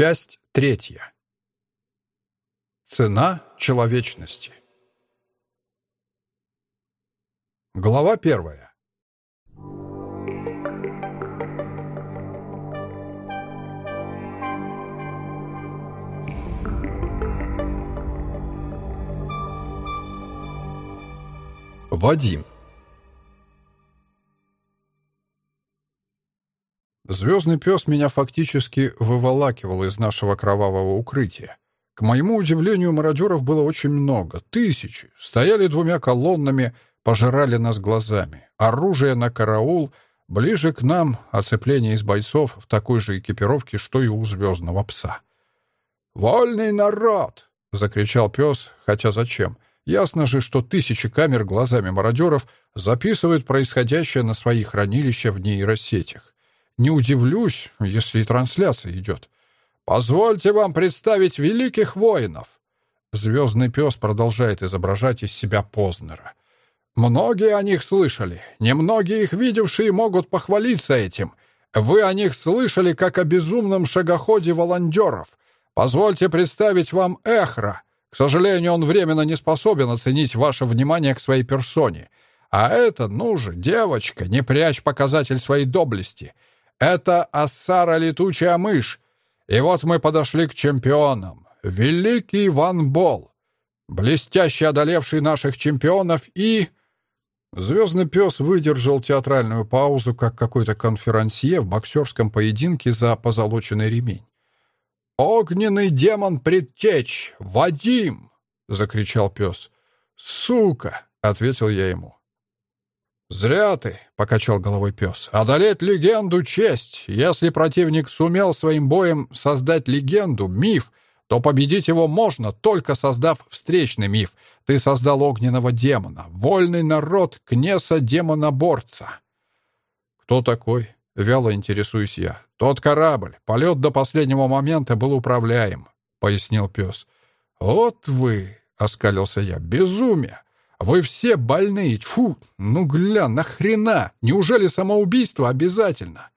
Часть третья. Цена человечности. Глава первая. Вадим. Звездный пес меня фактически выволакивал из нашего кровавого укрытия. К моему удивлению, мародеров было очень много, тысячи. Стояли двумя колоннами, пожирали нас глазами. Оружие на караул, ближе к нам оцепление из бойцов в такой же экипировке, что и у звездного пса. «Вольный народ!» — закричал пес, хотя зачем? Ясно же, что тысячи камер глазами мародеров записывают происходящее на свои хранилища в нейросетях. Не удивлюсь, если и трансляция идет. Позвольте вам представить великих воинов. Звездный пес продолжает изображать из себя Познера. Многие о них слышали. Немногие их видевшие могут похвалиться этим. Вы о них слышали, как о безумном шагоходе волонтеров. Позвольте представить вам Эхра. К сожалению, он временно не способен оценить ваше внимание к своей персоне. А это, ну же, девочка, не прячь показатель своей доблести — это Ассара летучая мышь. И вот мы подошли к чемпионам. Великий Ван Бол, блестяще одолевший наших чемпионов и... Звездный пес выдержал театральную паузу, как какой-то конферансье в боксерском поединке за позолоченный ремень. «Огненный демон предтеч! Вадим!» — закричал пес. «Сука!» — ответил я ему. «Зря ты», — покачал головой пес. «Одолеть легенду — честь. Если противник сумел своим боем создать легенду, миф, то победить его можно, только создав встречный миф. Ты создал огненного демона, вольный народ Кнеса-демоноборца». «Кто такой?» — вяло интересуюсь я. «Тот корабль. Полет до последнего момента был управляем», — пояснил пес. «Вот вы», — оскалился я, — «безумие! Вы все больные. Фу, ну гля, нахрена? Неужели самоубийство обязательно?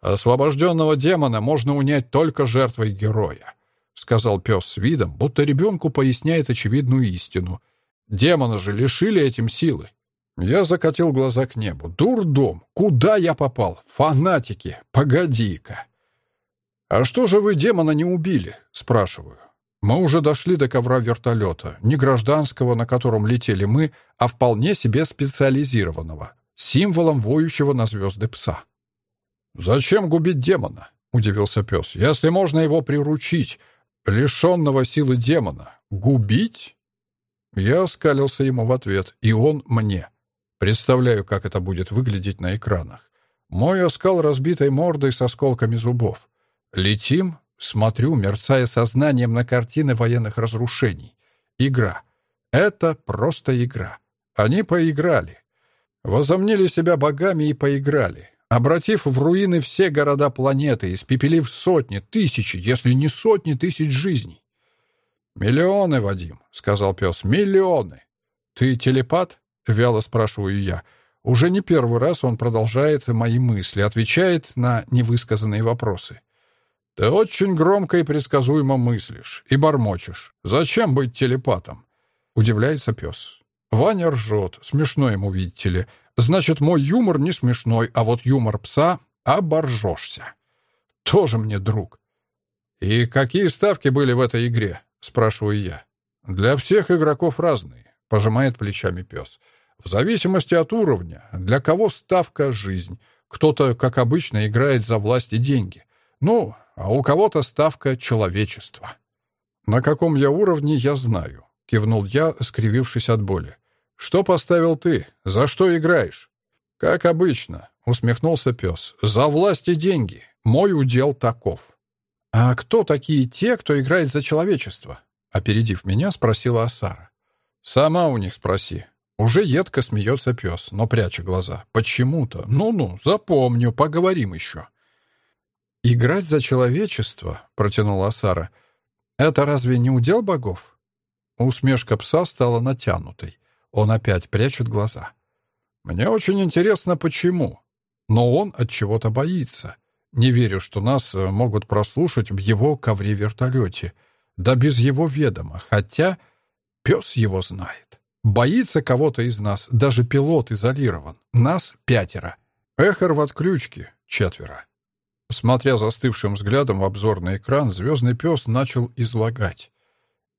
Освобожденного демона можно унять только жертвой героя, сказал пес с видом, будто ребенку поясняет очевидную истину. Демона же лишили этим силы. Я закатил глаза к небу. Дурдом! Куда я попал? Фанатики! Погоди-ка! «А что же вы демона не убили?» — спрашиваю. Мы уже дошли до ковра вертолета, не гражданского, на котором летели мы, а вполне себе специализированного, символом воющего на звезды пса. «Зачем губить демона?» — удивился пес. «Если можно его приручить, лишенного силы демона, губить?» Я оскалился ему в ответ, и он мне. Представляю, как это будет выглядеть на экранах. Мой оскал разбитой мордой с осколками зубов. Летим, Смотрю, мерцая сознанием на картины военных разрушений. Игра. Это просто игра. Они поиграли. Возомнили себя богами и поиграли. Обратив в руины все города планеты, испепелив сотни, тысячи, если не сотни тысяч жизней. «Миллионы, Вадим», — сказал пес, — «миллионы». «Ты телепат?» — вяло спрашиваю я. Уже не первый раз он продолжает мои мысли, отвечает на невысказанные вопросы. Ты очень громко и предсказуемо мыслишь и бормочешь. Зачем быть телепатом? Удивляется пес. Ваня ржет. Смешно ему, видите ли. Значит, мой юмор не смешной, а вот юмор пса — оборжешься. Тоже мне друг. «И какие ставки были в этой игре?» — спрашиваю я. «Для всех игроков разные», — пожимает плечами пес. «В зависимости от уровня. Для кого ставка — жизнь. Кто-то, как обычно, играет за власть и деньги. Ну, а у кого-то ставка человечества. На каком я уровне, я знаю, кивнул я, скривившись от боли. Что поставил ты? За что играешь? Как обычно, усмехнулся пес. За власть и деньги. Мой удел таков. А кто такие те, кто играет за человечество? Опередив меня, спросила Асара. Сама у них спроси. Уже едко смеется пес, но пряча глаза. Почему-то. Ну-ну, запомню, поговорим еще. «Играть за человечество», — протянула Сара, — «это разве не удел богов?» Усмешка пса стала натянутой. Он опять прячет глаза. «Мне очень интересно, почему. Но он от чего-то боится. Не верю, что нас э, могут прослушать в его ковре-вертолете. Да без его ведома. Хотя пес его знает. Боится кого-то из нас. Даже пилот изолирован. Нас пятеро. Эхар в отключке. Четверо. Смотря застывшим взглядом в обзорный экран, звездный пес начал излагать.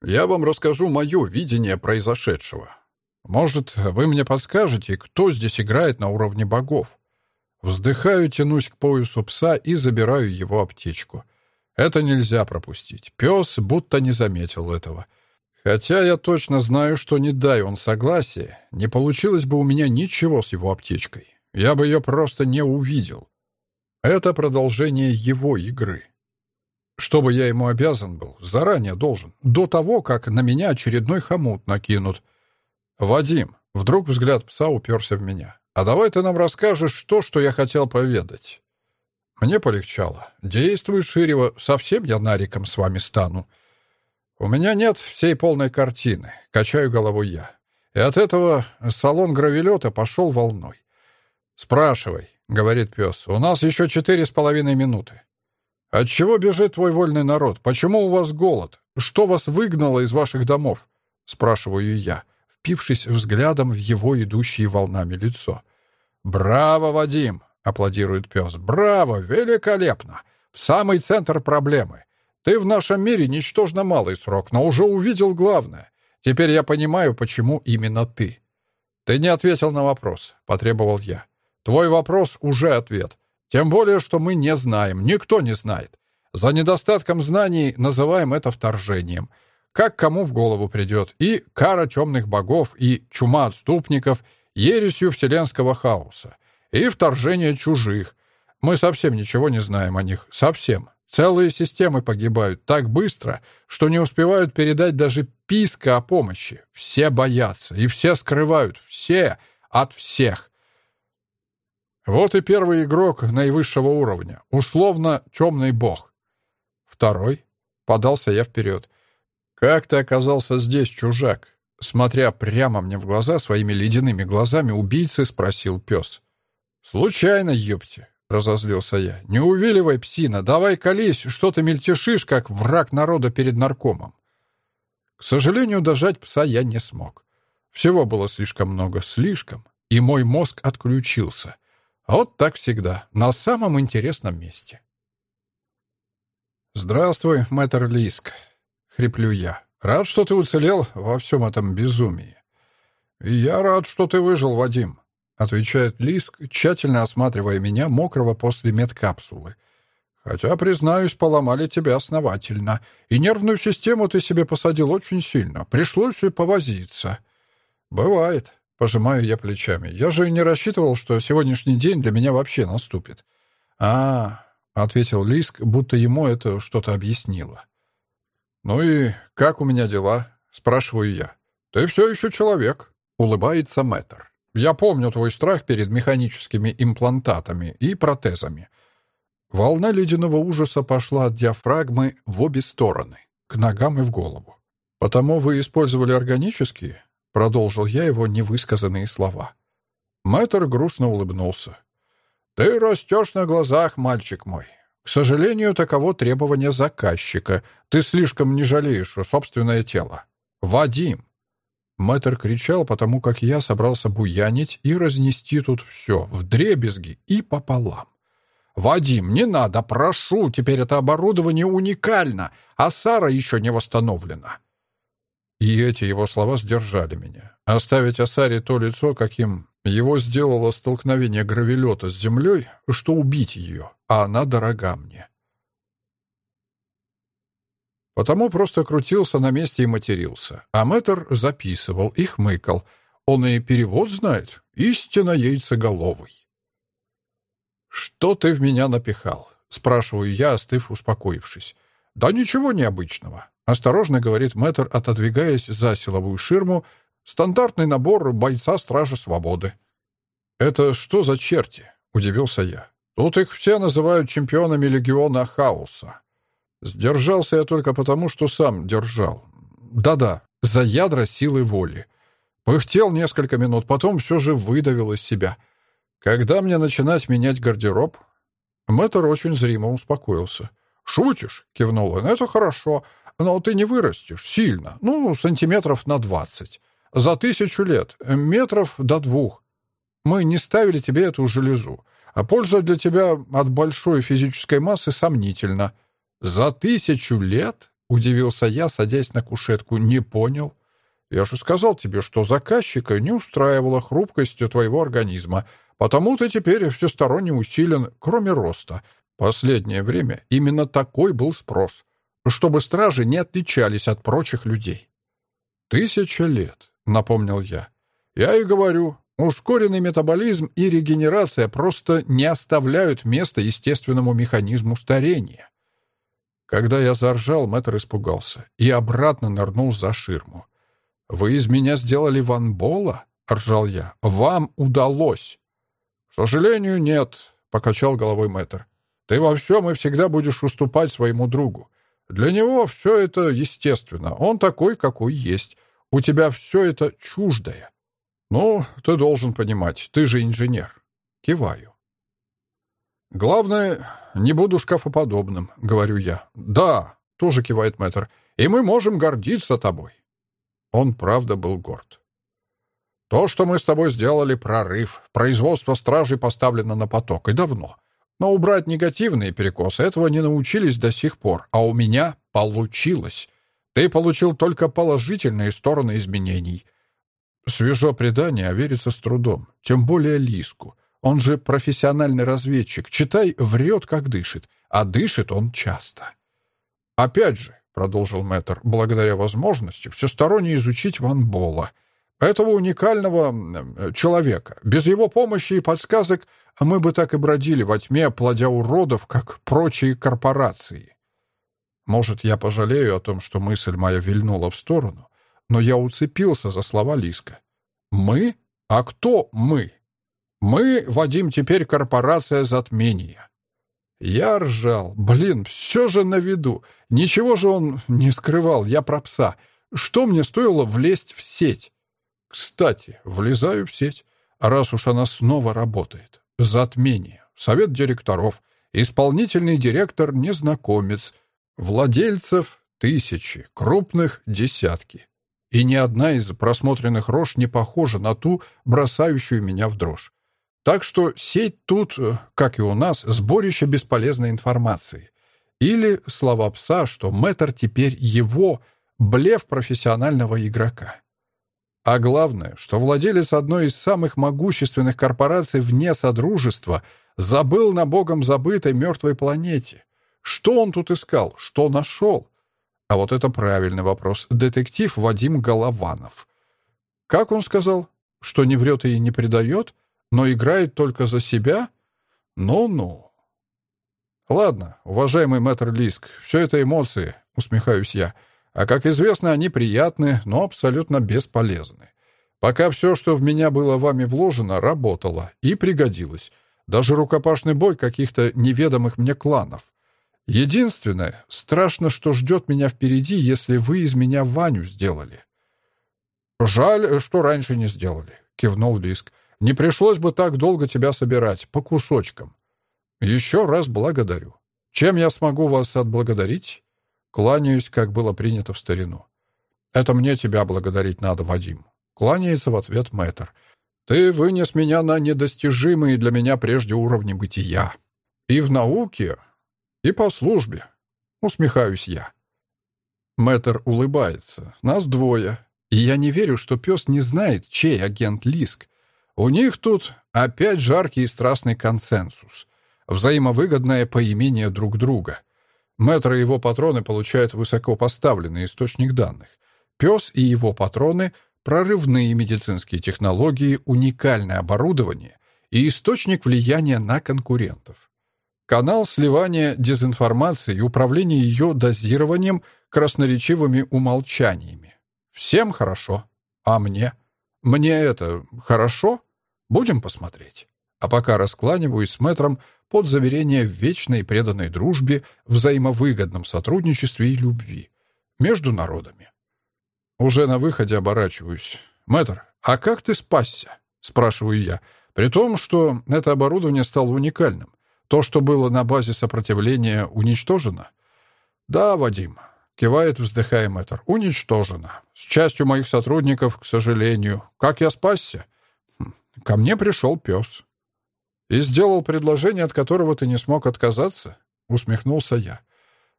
«Я вам расскажу мое видение произошедшего. Может, вы мне подскажете, кто здесь играет на уровне богов? Вздыхаю, тянусь к поясу пса и забираю его аптечку. Это нельзя пропустить. Пес будто не заметил этого. Хотя я точно знаю, что не дай он согласия, не получилось бы у меня ничего с его аптечкой. Я бы ее просто не увидел. Это продолжение его игры. Чтобы я ему обязан был, заранее должен, до того, как на меня очередной хомут накинут. «Вадим», — вдруг взгляд пса уперся в меня, «а давай ты нам расскажешь то, что я хотел поведать». Мне полегчало. «Действуй, Ширева, совсем я нариком с вами стану». «У меня нет всей полной картины», — качаю головой я. И от этого салон гравелета пошел волной. «Спрашивай», — говорит пес, — «у нас еще четыре с половиной минуты». «От чего бежит твой вольный народ? Почему у вас голод? Что вас выгнало из ваших домов?» — спрашиваю я, впившись взглядом в его идущее волнами лицо. «Браво, Вадим!» — аплодирует пес. «Браво! Великолепно! В самый центр проблемы. Ты в нашем мире ничтожно малый срок, но уже увидел главное. Теперь я понимаю, почему именно ты». «Ты не ответил на вопрос», — потребовал я. «Твой вопрос уже ответ. Тем более, что мы не знаем, никто не знает. За недостатком знаний называем это вторжением. Как кому в голову придет. И кара темных богов, и чума отступников, ересью вселенского хаоса. И вторжение чужих. Мы совсем ничего не знаем о них. Совсем. Целые системы погибают так быстро, что не успевают передать даже писка о помощи. Все боятся, и все скрывают. Все от всех. Вот и первый игрок наивысшего уровня. Условно, темный бог. Второй. Подался я вперед. «Как ты оказался здесь, чужак?» Смотря прямо мне в глаза своими ледяными глазами, убийцы спросил пес. «Случайно, ёпте!» — разозлился я. «Не увиливай, псина, давай колись, что ты мельтешишь, как враг народа перед наркомом». К сожалению, дожать пса я не смог. Всего было слишком много, слишком, и мой мозг отключился. Вот так всегда, на самом интересном месте. «Здравствуй, мэтр Лиск», — хриплю я. «Рад, что ты уцелел во всем этом безумии». «И я рад, что ты выжил, Вадим», — отвечает Лиск, тщательно осматривая меня, мокрого после медкапсулы. «Хотя, признаюсь, поломали тебя основательно, и нервную систему ты себе посадил очень сильно. Пришлось и повозиться». «Бывает», — пожимаю я плечами. «Я же не рассчитывал, что сегодняшний день для меня вообще наступит». «А, — ответил Лиск, будто ему это что-то объяснило. «Ну и как у меня дела?» — спрашиваю я. «Ты все еще человек», — улыбается мэтр. Я помню твой страх перед механическими имплантатами и протезами. Волна ледяного ужаса пошла от диафрагмы в обе стороны, к ногам и в голову. «Потому вы использовали органические?» — продолжил я его невысказанные слова. Мэтр грустно улыбнулся. «Ты растешь на глазах, мальчик мой. К сожалению, таково требование заказчика. Ты слишком не жалеешь собственное тело. Вадим, Мэтр кричал, потому как я собрался буянить и разнести тут все, в дребезги и пополам. «Вадим, не надо, прошу, теперь это оборудование уникально, а Сара еще не восстановлена». И эти его слова сдержали меня. Оставить Асаре то лицо, каким его сделало столкновение гравелета с землей, что убить ее, а она дорога мне. Потому просто крутился на месте и матерился. А мэтр записывал и хмыкал. Он и перевод знает. Истинно яйцеголовый. «Что ты в меня напихал?» — спрашиваю я, остыв, успокоившись. «Да ничего необычного», — осторожно говорит мэтр, отодвигаясь за силовую ширму. «Стандартный набор бойца-стража свободы». «Это что за черти?» — удивился я. «Тут их все называют чемпионами легиона хаоса. Сдержался я только потому, что сам держал. Да-да, за ядра силы воли. Пыхтел несколько минут, потом все же выдавил из себя. Когда мне начинать менять гардероб? Мэтр очень зримо успокоился. «Шутишь?» — кивнул он. «Это хорошо, но ты не вырастешь сильно. Ну, сантиметров на двадцать. За тысячу лет. Метров до двух. Мы не ставили тебе эту железу. А польза для тебя от большой физической массы сомнительна. За тысячу лет?» — удивился я, садясь на кушетку. «Не понял. Я же сказал тебе, что заказчика не устраивала хрупкость твоего организма, потому ты теперь всесторонне усилен, кроме роста. Последнее время именно такой был спрос, чтобы стражи не отличались от прочих людей». «Тысяча лет», — напомнил я. «Я и говорю, Ускоренный метаболизм и регенерация просто не оставляют места естественному механизму старения. Когда я заржал, мэтр испугался и обратно нырнул за ширму. «Вы из меня сделали ванбола?» — ржал я. «Вам удалось!» «К сожалению, нет», — покачал головой мэтр. «Ты во всем и всегда будешь уступать своему другу. Для него все это естественно. Он такой, какой есть. У тебя все это чуждое. «Ну, ты должен понимать, ты же инженер». Киваю. «Главное, не буду шкафоподобным», — говорю я. «Да», — тоже кивает мэтр, — «и мы можем гордиться тобой». Он правда был горд. «То, что мы с тобой сделали, прорыв. Производство стражей поставлено на поток, и давно. Но убрать негативные перекосы этого не научились до сих пор, а у меня получилось. Ты получил только положительные стороны изменений — Свежо предание, а верится с трудом. Тем более Лиску. Он же профессиональный разведчик. Читай, врет, как дышит. А дышит он часто. Опять же, продолжил Мэтр, благодаря возможности всесторонне изучить Ван Бола, этого уникального человека. Без его помощи и подсказок мы бы так и бродили во тьме, плодя уродов, как прочие корпорации. Может, я пожалею о том, что мысль моя вильнула в сторону, но я уцепился за слова Лиска. «Мы? А кто мы?» «Мы, Вадим, теперь корпорация затмения». Я ржал. Блин, все же на виду. Ничего же он не скрывал, я про пса. Что мне стоило влезть в сеть? Кстати, влезаю в сеть. Раз уж она снова работает. Затмение. Совет директоров. Исполнительный директор — незнакомец. Владельцев — тысячи. Крупных — десятки и ни одна из просмотренных рож не похожа на ту, бросающую меня в дрожь. Так что сеть тут, э, как и у нас, сборище бесполезной информации. Или слова пса, что мэтр теперь его, блеф профессионального игрока. А главное, что владелец одной из самых могущественных корпораций вне Содружества забыл на богом забытой мертвой планете. Что он тут искал? Что нашел? А вот это правильный вопрос. Детектив Вадим Голованов. Как он сказал? Что не врет и не предает, но играет только за себя? Ну-ну. Ладно, уважаемый мэтр Лиск, все это эмоции, усмехаюсь я. А как известно, они приятны, но абсолютно бесполезны. Пока все, что в меня было вами вложено, работало и пригодилось. Даже рукопашный бой каких-то неведомых мне кланов. Единственное, страшно, что ждет меня впереди, если вы из меня Ваню сделали. «Жаль, что раньше не сделали», — кивнул Лиск. «Не пришлось бы так долго тебя собирать, по кусочкам. Еще раз благодарю. Чем я смогу вас отблагодарить?» Кланяюсь, как было принято в старину. «Это мне тебя благодарить надо, Вадим», — кланяется в ответ мэтр. «Ты вынес меня на недостижимые для меня прежде уровни бытия. И в науке, и по службе. Усмехаюсь я. Мэтр улыбается. Нас двое. И я не верю, что пес не знает, чей агент Лиск. У них тут опять жаркий и страстный консенсус. Взаимовыгодное поимение друг друга. Мэтр и его патроны получают высокопоставленный источник данных. Пес и его патроны — прорывные медицинские технологии, уникальное оборудование и источник влияния на конкурентов. Канал сливания дезинформации и управления ее дозированием красноречивыми умолчаниями. Всем хорошо. А мне? Мне это хорошо? Будем посмотреть. А пока раскланиваюсь с мэтром под заверение в вечной преданной дружбе, взаимовыгодном сотрудничестве и любви между народами. Уже на выходе оборачиваюсь. «Мэтр, а как ты спасся?» — спрашиваю я. При том, что это оборудование стало уникальным. То, что было на базе сопротивления, уничтожено? Да, Вадим, кивает, вздыхая мэтр. Уничтожено. С частью моих сотрудников, к сожалению. Как я спасся? Хм, ко мне пришел пес. И сделал предложение, от которого ты не смог отказаться? Усмехнулся я.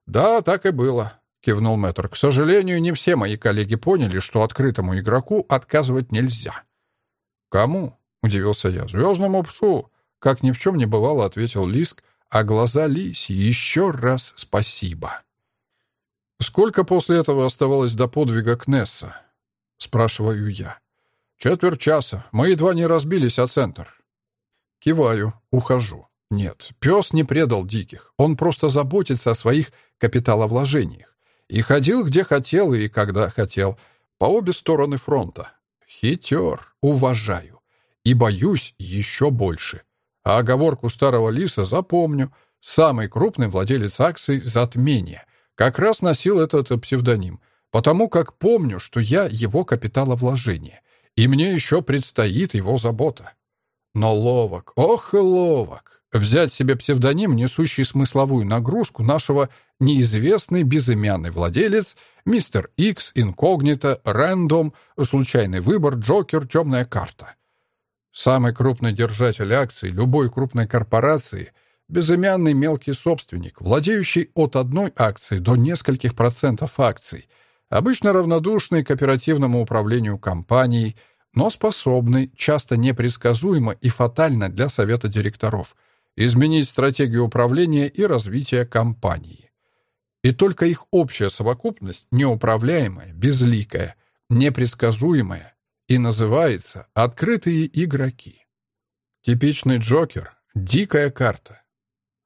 Да, так и было. — кивнул мэтр. «К сожалению, не все мои коллеги поняли, что открытому игроку отказывать нельзя». «Кому?» — удивился я. «Звездному псу!» — как ни в чем не бывало, ответил Лиск, а глаза Лиси еще раз спасибо. «Сколько после этого оставалось до подвига Кнесса?» — спрашиваю я. «Четверть часа. Мы едва не разбились о центр». Киваю, ухожу. Нет, пес не предал диких. Он просто заботится о своих капиталовложениях. И ходил где хотел и когда хотел, по обе стороны фронта. Хитер, уважаю. И боюсь еще больше. А оговорку старого лиса запомню. Самый крупный владелец акций «Затмение» как раз носил этот псевдоним, потому как помню, что я его капиталовложение, и мне еще предстоит его забота. Но ловок, ох и ловок. Взять себе псевдоним, несущий смысловую нагрузку нашего неизвестный безымянный владелец, мистер Икс, инкогнито, рэндом, случайный выбор, Джокер, темная карта. Самый крупный держатель акций любой крупной корпорации — безымянный мелкий собственник, владеющий от одной акции до нескольких процентов акций, обычно равнодушный к оперативному управлению компанией, но способный, часто непредсказуемо и фатально для совета директоров — изменить стратегию управления и развития компании. И только их общая совокупность неуправляемая, безликая, непредсказуемая и называется «открытые игроки». Типичный Джокер — дикая карта.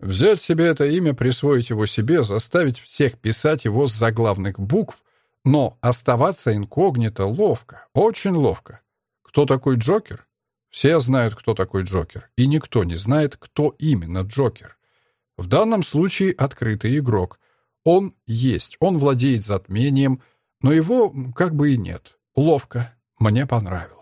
Взять себе это имя, присвоить его себе, заставить всех писать его с заглавных букв, но оставаться инкогнито ловко, очень ловко. Кто такой Джокер? Все знают, кто такой Джокер, и никто не знает, кто именно Джокер. В данном случае открытый игрок. Он есть, он владеет затмением, но его как бы и нет. Ловко. Мне понравилось.